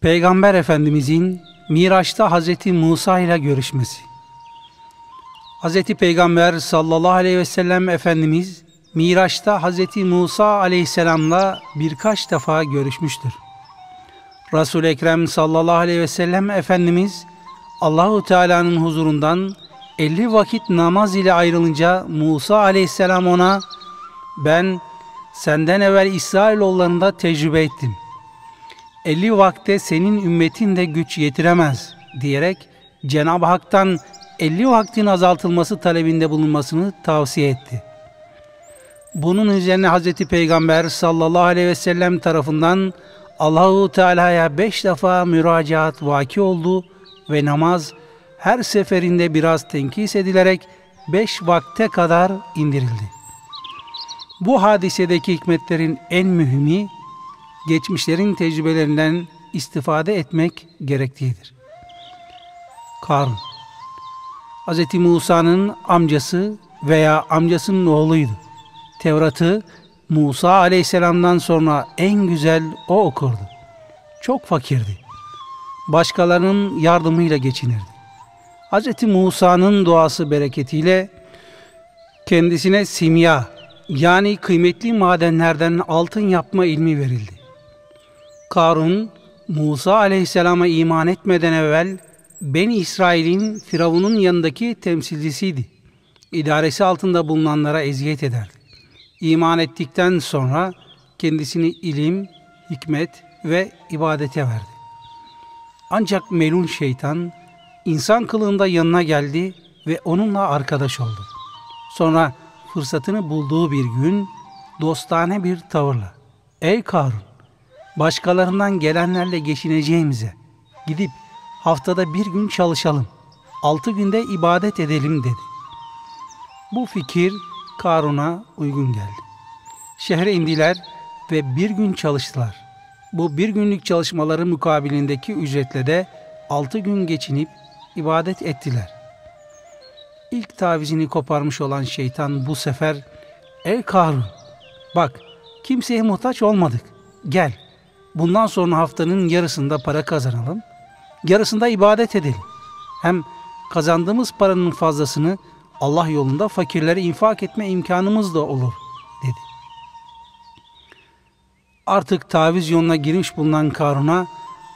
Peygamber Efendimizin Miraç'ta Hazreti Musa ile görüşmesi. Hazreti Peygamber sallallahu aleyhi ve sellem Efendimiz Miraç'ta Hazreti Musa aleyhisselamla birkaç defa görüşmüştür. Resul-i Ekrem sallallahu aleyhi ve sellem Efendimiz Allahu Teala'nın huzurundan 50 vakit namaz ile ayrılınca Musa aleyhisselam ona ben senden evvel İsrailoğullarında tecrübe ettim. 50 vakte senin ümmetin de güç yetiremez diyerek Cenab-ı Hak'tan 50 vaktin azaltılması talebinde bulunmasını tavsiye etti. Bunun üzerine Hz. Peygamber sallallahu aleyhi ve sellem tarafından Allahu Teala'ya beş defa müracaat vaki oldu ve namaz her seferinde biraz tenkis edilerek beş vakte kadar indirildi. Bu hadisedeki hikmetlerin en mühimi geçmişlerin tecrübelerinden istifade etmek gerektiğidir. Karun Hz. Musa'nın amcası veya amcasının oğluydu. Tevrat'ı Musa aleyhisselamdan sonra en güzel o okurdu. Çok fakirdi. Başkalarının yardımıyla geçinirdi. Hz. Musa'nın duası bereketiyle kendisine simya yani kıymetli madenlerden altın yapma ilmi verildi. Karun, Musa aleyhisselama iman etmeden evvel Beni İsrail'in Firavun'un yanındaki temsilcisiydi. İdaresi altında bulunanlara eziyet ederdi. İman ettikten sonra kendisini ilim, hikmet ve ibadete verdi. Ancak melun şeytan insan kılığında yanına geldi ve onunla arkadaş oldu. Sonra fırsatını bulduğu bir gün dostane bir tavırla Ey Karun başkalarından gelenlerle geçineceğimize gidip haftada bir gün çalışalım, altı günde ibadet edelim dedi. Bu fikir Karun'a uygun geldi. Şehre indiler ve bir gün çalıştılar. Bu bir günlük çalışmaları mukabilindeki ücretle de altı gün geçinip ibadet ettiler. İlk tavizini koparmış olan şeytan bu sefer Ey Karun bak kimseye muhtaç olmadık gel bundan sonra haftanın yarısında para kazanalım yarısında ibadet edelim. Hem kazandığımız paranın fazlasını Allah yolunda fakirlere infak etme imkanımız da olur dedi. Artık taviz yoluna girmiş bulunan Karun'a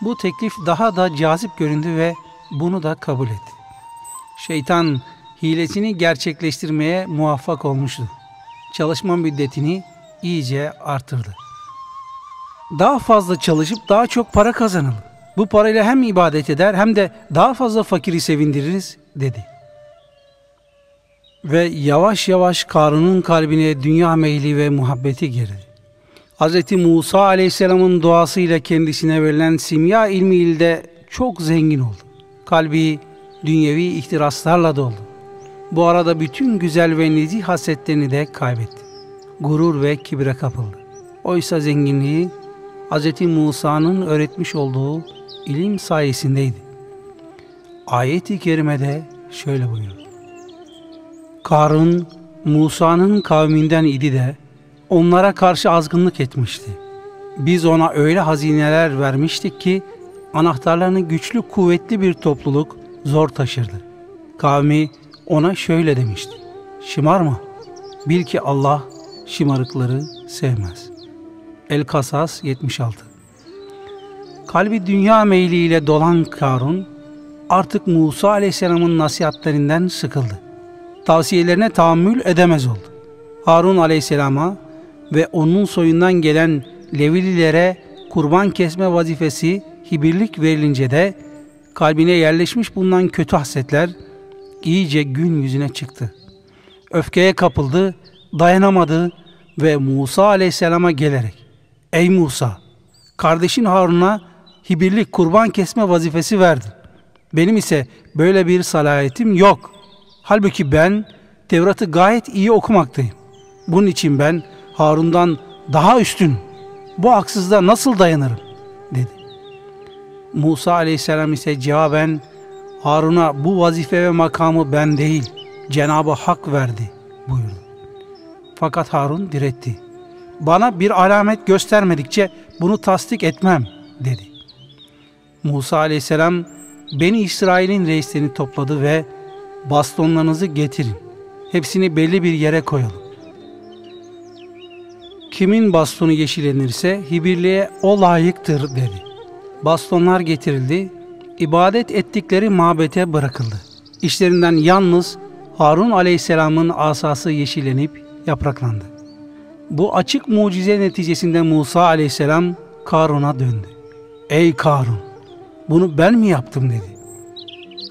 bu teklif daha da cazip göründü ve bunu da kabul etti. Şeytan hilesini gerçekleştirmeye muvaffak olmuştu. Çalışma müddetini iyice artırdı. Daha fazla çalışıp daha çok para kazanalım. Bu parayla hem ibadet eder hem de daha fazla fakiri sevindiririz dedi. Ve yavaş yavaş Karun'un kalbine dünya meyli ve muhabbeti girdi. Hz. Musa aleyhisselamın duasıyla kendisine verilen simya ilmiyle çok zengin oldu. Kalbi dünyevi ihtiraslarla doldu. Bu arada bütün güzel ve nezih hasletlerini de kaybetti. Gurur ve kibre kapıldı. Oysa zenginliği Hz. Musa'nın öğretmiş olduğu ilim sayesindeydi. Ayet-i kerimede şöyle buyuruyor. Karun Musa'nın kavminden idi de onlara karşı azgınlık etmişti. Biz ona öyle hazineler vermiştik ki anahtarlarını güçlü kuvvetli bir topluluk zor taşırdı. Kavmi ona şöyle demişti. Şımarma. Bil ki Allah şımarıkları sevmez. El-Kasas 76 Kalbi dünya meyliyle dolan Karun artık Musa aleyhisselamın nasihatlerinden sıkıldı. Tavsiyelerine tahammül edemez oldu. Harun aleyhisselama ve onun soyundan gelen Levililere kurban kesme vazifesi hibirlik verilince de kalbine yerleşmiş bulunan kötü hasletler iyice gün yüzüne çıktı. Öfkeye kapıldı, dayanamadı ve Musa aleyhisselama gelerek Ey Musa! Kardeşin Harun'a hibirlik kurban kesme vazifesi verdi. Benim ise böyle bir salahiyetim yok. Halbuki ben Tevrat'ı gayet iyi okumaktayım. Bunun için ben Harun'dan daha üstün. Bu haksızlığa nasıl dayanırım? dedi. Musa aleyhisselam ise cevaben Harun'a bu vazife ve makamı ben değil Cenab-ı Hak verdi buyurdu. Fakat Harun diretti. Bana bir alamet göstermedikçe bunu tasdik etmem dedi. Musa aleyhisselam Beni İsrail'in reislerini topladı ve bastonlarınızı getirin. Hepsini belli bir yere koyalım. Kimin bastonu yeşillenirse hibirliğe o layıktır dedi. Bastonlar getirildi, ibadet ettikleri mabete bırakıldı. İşlerinden yalnız Harun aleyhisselamın asası yeşillenip yapraklandı. Bu açık mucize neticesinde Musa aleyhisselam Karun'a döndü. Ey Karun! Bunu ben mi yaptım dedi.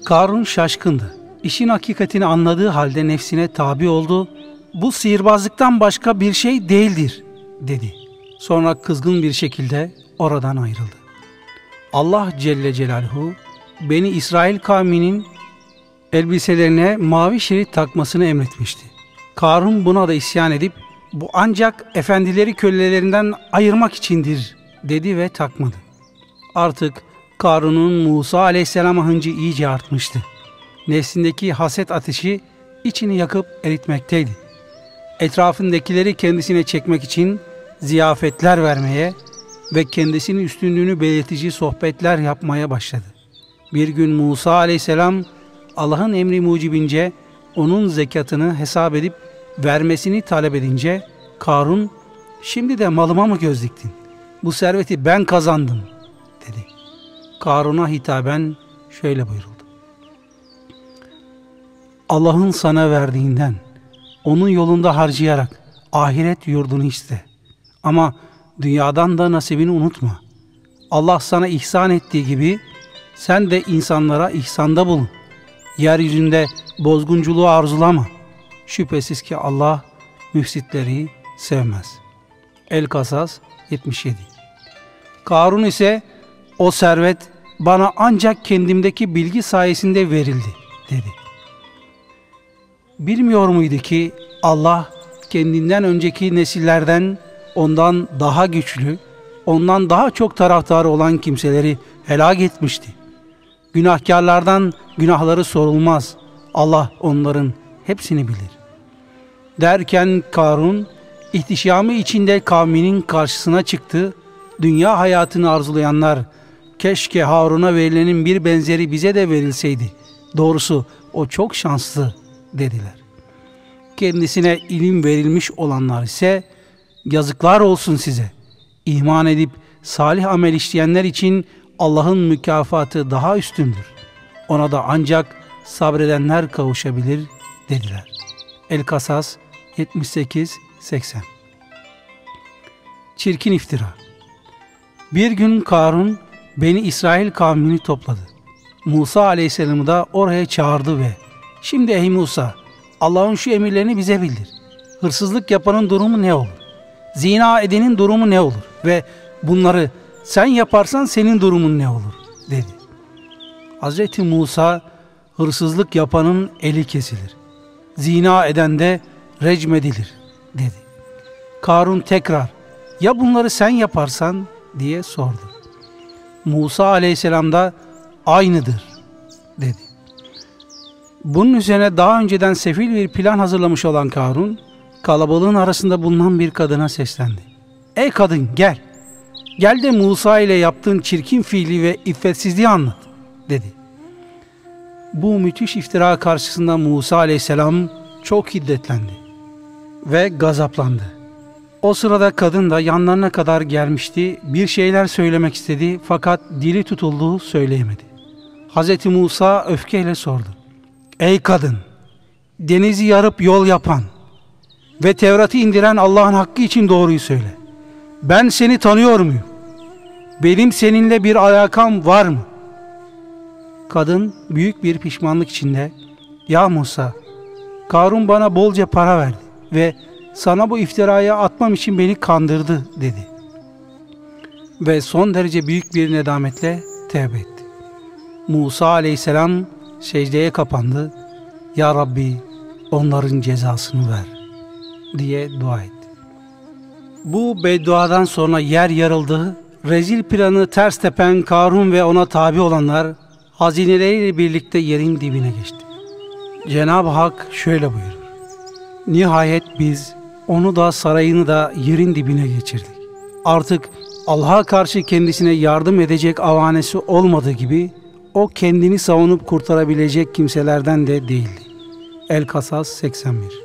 Karun şaşkındı. İşin hakikatini anladığı halde nefsine tabi oldu. Bu sihirbazlıktan başka bir şey değildir dedi. Sonra kızgın bir şekilde oradan ayrıldı. Allah Celle Celaluhu beni İsrail kavminin elbiselerine mavi şerit takmasını emretmişti. Karun buna da isyan edip bu ancak efendileri kölelerinden ayırmak içindir dedi ve takmadı. Artık Karun'un Musa aleyhisselama hıncı iyice artmıştı. Nefsindeki haset ateşi içini yakıp eritmekteydi. Etrafındakileri kendisine çekmek için ziyafetler vermeye ve kendisinin üstünlüğünü belirtici sohbetler yapmaya başladı. Bir gün Musa aleyhisselam Allah'ın emri mucibince onun zekatını hesap edip vermesini talep edince Karun şimdi de malıma mı göz diktin? Bu serveti ben kazandım dedi. Karun'a hitaben şöyle buyuruldu. Allah'ın sana verdiğinden onun yolunda harcayarak ahiret yurdunu iste. Ama dünyadan da nasibini unutma. Allah sana ihsan ettiği gibi sen de insanlara ihsanda bulun. Yeryüzünde bozgunculuğu arzulama. Şüphesiz ki Allah müfsitleri sevmez. El Kasas 77 Karun ise o servet bana ancak kendimdeki bilgi sayesinde verildi dedi. Bilmiyor muydu ki Allah kendinden önceki nesillerden ondan daha güçlü, ondan daha çok taraftarı olan kimseleri helak etmişti. Günahkarlardan günahları sorulmaz. Allah onların hepsini bilir. Derken Karun ihtişamı içinde kavminin karşısına çıktı. Dünya hayatını arzulayanlar keşke Harun'a verilenin bir benzeri bize de verilseydi. Doğrusu o çok şanslı dediler. Kendisine ilim verilmiş olanlar ise yazıklar olsun size. İman edip salih amel işleyenler için Allah'ın mükafatı daha üstündür. Ona da ancak sabredenler kavuşabilir dediler. El Kasas 78-80 Çirkin iftira Bir gün Karun beni İsrail kavmini topladı. Musa aleyhisselamı da oraya çağırdı ve Şimdi ey Musa Allah'ın şu emirlerini bize bildir. Hırsızlık yapanın durumu ne olur? Zina edenin durumu ne olur? Ve bunları sen yaparsan senin durumun ne olur? dedi. Hazreti Musa hırsızlık yapanın eli kesilir. Zina eden de recmedilir dedi. Karun tekrar ya bunları sen yaparsan diye sordu. Musa aleyhisselam da aynıdır dedi. Bunun üzerine daha önceden sefil bir plan hazırlamış olan Karun, kalabalığın arasında bulunan bir kadına seslendi. Ey kadın gel, gel de Musa ile yaptığın çirkin fiili ve iffetsizliği anlat, dedi. Bu müthiş iftira karşısında Musa aleyhisselam çok hiddetlendi ve gazaplandı. O sırada kadın da yanlarına kadar gelmişti, bir şeyler söylemek istedi fakat dili tutuldu söyleyemedi. Hz. Musa öfkeyle sordu. Ey kadın! Denizi yarıp yol yapan ve Tevrat'ı indiren Allah'ın hakkı için doğruyu söyle. Ben seni tanıyor muyum? Benim seninle bir alakam var mı? Kadın büyük bir pişmanlık içinde Ya Musa, Karun bana bolca para verdi ve sana bu iftiraya atmam için beni kandırdı dedi. Ve son derece büyük bir nedametle tevbe etti. Musa aleyhisselam secdeye kapandı. Ya Rabbi onların cezasını ver diye dua etti. Bu bedduadan sonra yer yarıldı. Rezil planı ters tepen Karun ve ona tabi olanlar hazineleriyle birlikte yerin dibine geçti. Cenab-ı Hak şöyle buyurur. Nihayet biz onu da sarayını da yerin dibine geçirdik. Artık Allah'a karşı kendisine yardım edecek avanesi olmadığı gibi o kendini savunup kurtarabilecek kimselerden de değildi. El-Kasas 81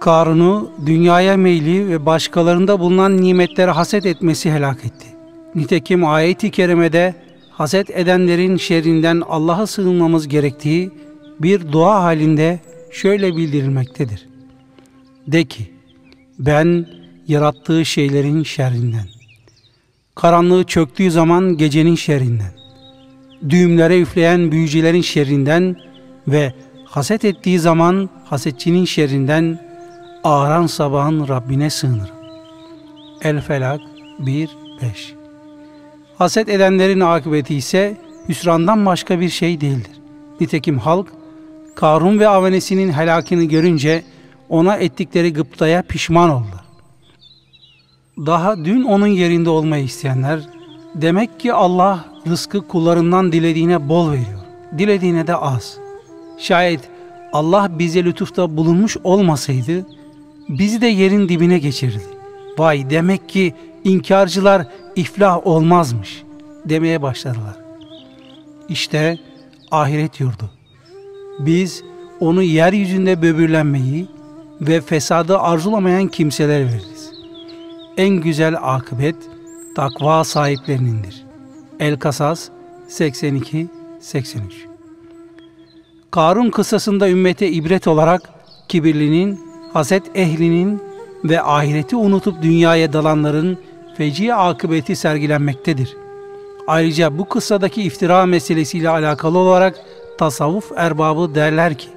Karun'u dünyaya meyli ve başkalarında bulunan nimetlere haset etmesi helak etti. Nitekim ayet-i kerimede haset edenlerin şerrinden Allah'a sığınmamız gerektiği bir dua halinde şöyle bildirilmektedir. De ki, ben yarattığı şeylerin şerrinden, karanlığı çöktüğü zaman gecenin şerrinden, düğümlere üfleyen büyücülerin şerrinden ve haset ettiği zaman hasetçinin şerrinden ağaran sabahın Rabbine sığınırım. El-Felak 1-5 Haset edenlerin akıbeti ise hüsrandan başka bir şey değildir. Nitekim halk, Karun ve avanesinin helakini görünce ona ettikleri gıptaya pişman oldu. Daha dün onun yerinde olmayı isteyenler, demek ki Allah rızkı kullarından dilediğine bol veriyor, dilediğine de az. Şayet Allah bize lütufta bulunmuş olmasaydı, bizi de yerin dibine geçirdi. Vay demek ki inkarcılar iflah olmazmış demeye başladılar. İşte ahiret yurdu. Biz onu yeryüzünde böbürlenmeyi ve fesadı arzulamayan kimseler veririz. En güzel akıbet takva sahiplerinindir. El-Kasas 82-83 Karun kıssasında ümmete ibret olarak kibirlinin, haset ehlinin ve ahireti unutup dünyaya dalanların feci akıbeti sergilenmektedir. Ayrıca bu kıssadaki iftira meselesiyle alakalı olarak tasavvuf erbabı derler ki,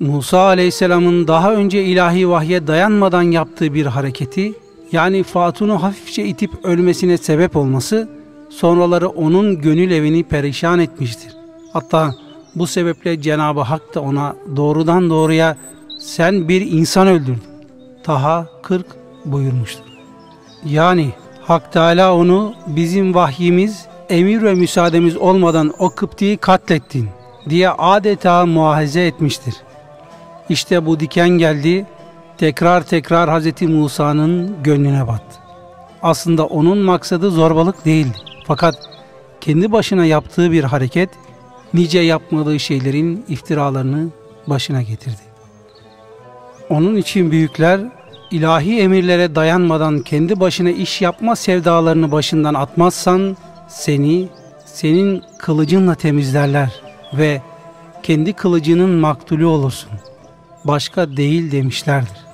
Musa aleyhisselamın daha önce ilahi vahye dayanmadan yaptığı bir hareketi, yani Fatun'u hafifçe itip ölmesine sebep olması, sonraları onun gönül evini perişan etmiştir. Hatta bu sebeple Cenab-ı Hak da ona doğrudan doğruya sen bir insan öldürdün. Taha 40 buyurmuştur. Yani Hak Teala onu bizim vahyimiz, emir ve müsaademiz olmadan o Kıpti'yi katlettin diye adeta muahize etmiştir. İşte bu diken geldi, tekrar tekrar Hz. Musa'nın gönlüne battı. Aslında onun maksadı zorbalık değildi. Fakat kendi başına yaptığı bir hareket, nice yapmadığı şeylerin iftiralarını başına getirdi. Onun için büyükler ilahi emirlere dayanmadan kendi başına iş yapma sevdalarını başından atmazsan seni senin kılıcınla temizlerler ve kendi kılıcının maktulü olursun. Başka değil demişlerdir.